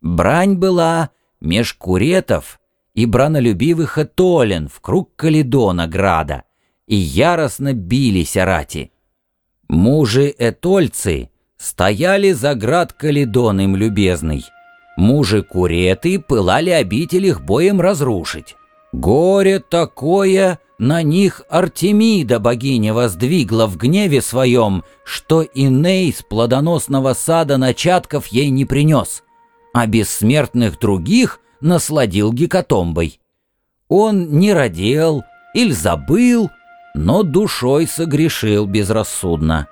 Брань была меж куретов и бранолюбивых этолен в круг Каледона града, и яростно бились орати. Мужи-этольцы стояли за град Каледон им любезный, мужи-куреты пылали обитель их боем разрушить. Горе такое на них Артемида богиня воздвигла в гневе своем, что Иней с плодоносного сада начатков ей не принес, а бессмертных других насладил гекатомбой. Он не родил или забыл, но душой согрешил безрассудно.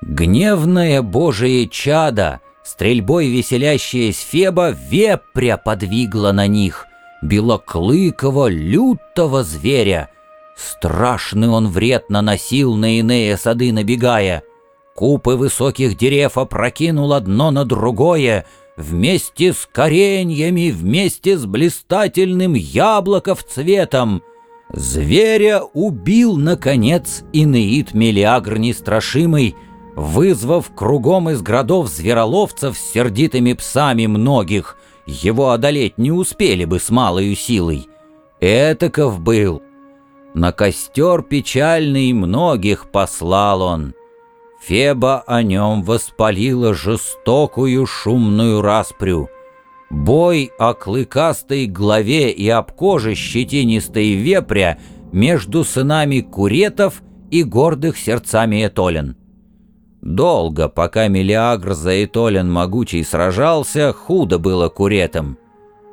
Гневное божие чадо, стрельбой веселящаясь Феба, вепря подвигла на них, белоклыкого, лютого зверя. Страшный он вред наносил на иные сады набегая. Купы высоких дерев опрокинул одно на другое, вместе с кореньями, вместе с блистательным яблоков цветом. Зверя убил, наконец, Инеид Мелиагр Нестрашимый, вызвав кругом из городов звероловцев с сердитыми псами многих — его одолеть не успели бы с малою силой. Этаков был. На костер печальный многих послал он. Феба о нем воспалила жестокую шумную распрю. Бой о клыкастой главе и об коже щетинистой вепря между сынами куретов и гордых сердцами Этолен. Долго, пока Мелиагр за Этолен могучий сражался, худо было куретам.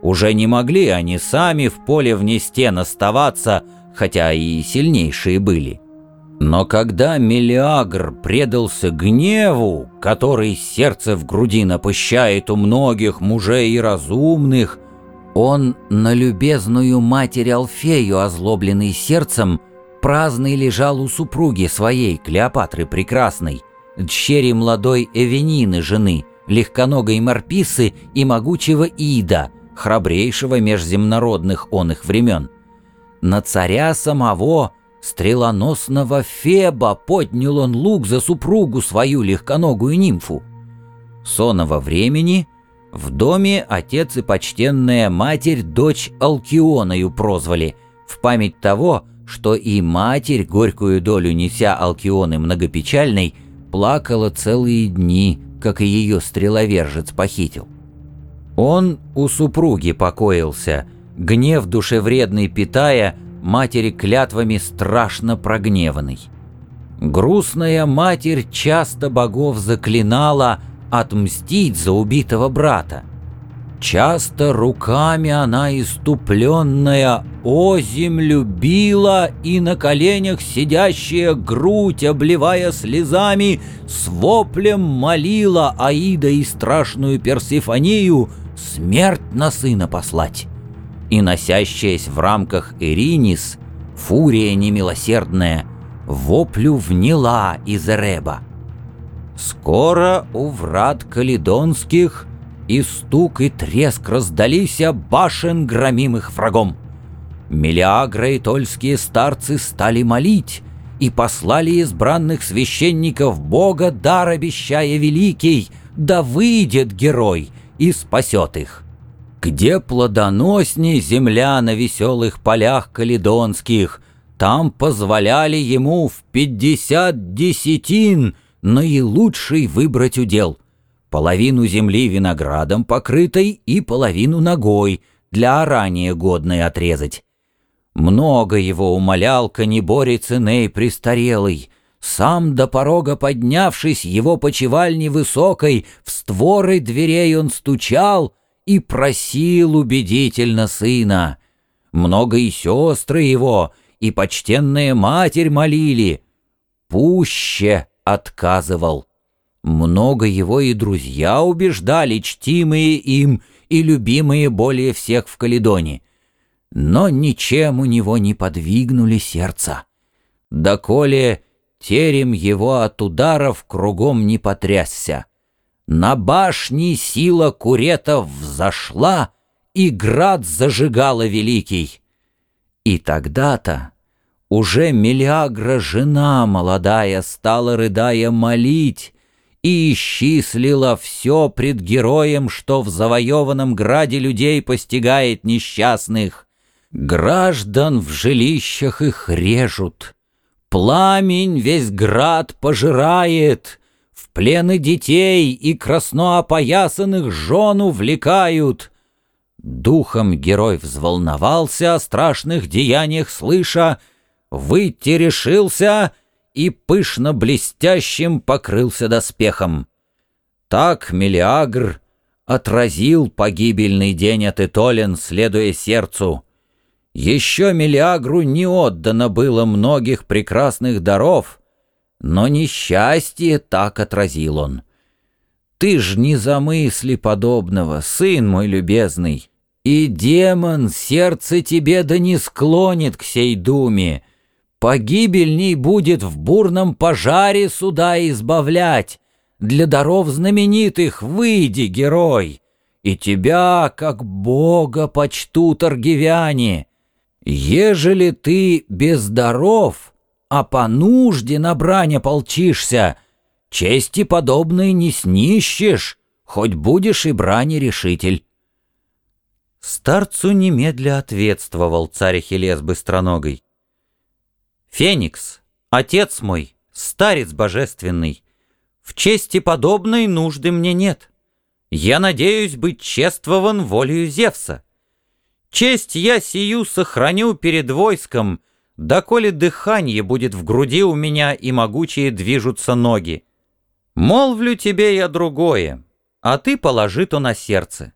Уже не могли они сами в поле вне стен оставаться, хотя и сильнейшие были. Но когда Мелиагр предался гневу, который сердце в груди напыщает у многих мужей и разумных, он на любезную матерь Алфею, озлобленный сердцем, праздный лежал у супруги своей, Клеопатры Прекрасной, дщери молодой Эвенины жены, легконогой Марписы и могучего Ида, храбрейшего межземнородных он их времен. На царя самого, стрелоносного Феба, поднял он лук за супругу свою легконогую нимфу. Сонного времени в доме отец и почтенная матерь дочь Алкионою прозвали, в память того, что и матерь, горькую долю неся Алкионы многопечальной, плакала целые дни, как и ее стреловержец похитил. Он у супруги покоился, гнев душевредный питая, матери клятвами страшно прогневанный. Грустная матерь часто богов заклинала отмстить за убитого брата. Часто руками она иступленная озим любила и на коленях сидящая грудь, обливая слезами, с воплем молила Аида и страшную Персифонию смерть на сына послать. И носящаяся в рамках Иринис, фурия немилосердная, воплю вняла из Эреба. Скоро у врат каледонских — и стук, и треск раздались башен, громимых врагом. Мелиагра и тольские старцы стали молить и послали избранных священников Бога дар обещая великий, да выйдет герой и спасет их. Где плодоносней земля на веселых полях каледонских, там позволяли ему в пятьдесят десятин наилучший выбрать удел — половину земли виноградом покрытой и половину ногой, для орания годной отрезать. Много его умолял конеборец Иней престарелый, сам до порога поднявшись, его почевальни высокой, в створы дверей он стучал и просил убедительно сына. Много и сестры его, и почтенная матерь молили. Пуще отказывал. Много его и друзья убеждали, чтимые им и любимые более всех в Каледоне. Но ничем у него не подвигнули сердца. Доколе терем его от ударов кругом не потрясся. На башне сила куретов взошла, и град зажигала великий. И тогда-то уже Мелиагра жена молодая стала, рыдая, молить, и исчислила все пред героем, что в завоеванном граде людей постигает несчастных. Граждан в жилищах их режут, пламень весь град пожирает, в плены детей и красноопоясанных жен увлекают. Духом герой взволновался о страшных деяниях, слыша, выйти решился и пышно блестящим покрылся доспехом. Так Мелиагр отразил погибельный день от Этолен, следуя сердцу. Еще Мелиагру не отдано было многих прекрасных даров, но несчастье так отразил он. Ты ж не замысли подобного, сын мой любезный, и демон сердце тебе да не склонит к сей думе, Погибельней будет в бурном пожаре суда избавлять. Для даров знаменитых выйди, герой, и тебя, как бога, почтут аргивяне. Ежели ты без даров, а по нужде на брань ополчишься, чести подобной не снищешь, хоть будешь и брани решитель. Старцу немедля ответствовал царь Ахиллес быстроногой. Феникс, отец мой, старец божественный, в чести подобной нужды мне нет. Я надеюсь быть чествован волею Зевса. Честь я сию сохраню перед войском, доколе дыхание будет в груди у меня и могучие движутся ноги. Молвлю тебе я другое, а ты положи то на сердце.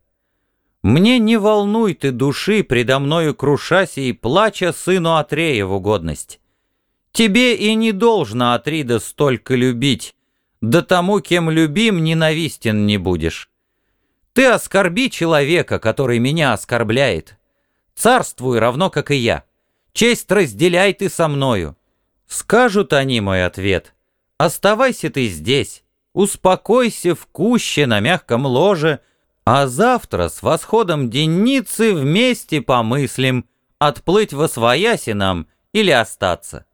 Мне не волнуй ты души, предо мною крушася и плача сыну Атрея в угодность. Тебе и не должно, Атрида, столько любить, да тому, кем любим, ненавистен не будешь. Ты оскорби человека, который меня оскорбляет. Царствуй равно, как и я. Честь разделяй ты со мною. Скажут они мой ответ. Оставайся ты здесь, успокойся в куще на мягком ложе, а завтра с восходом денницы вместе помыслим, отплыть во свояси нам или остаться.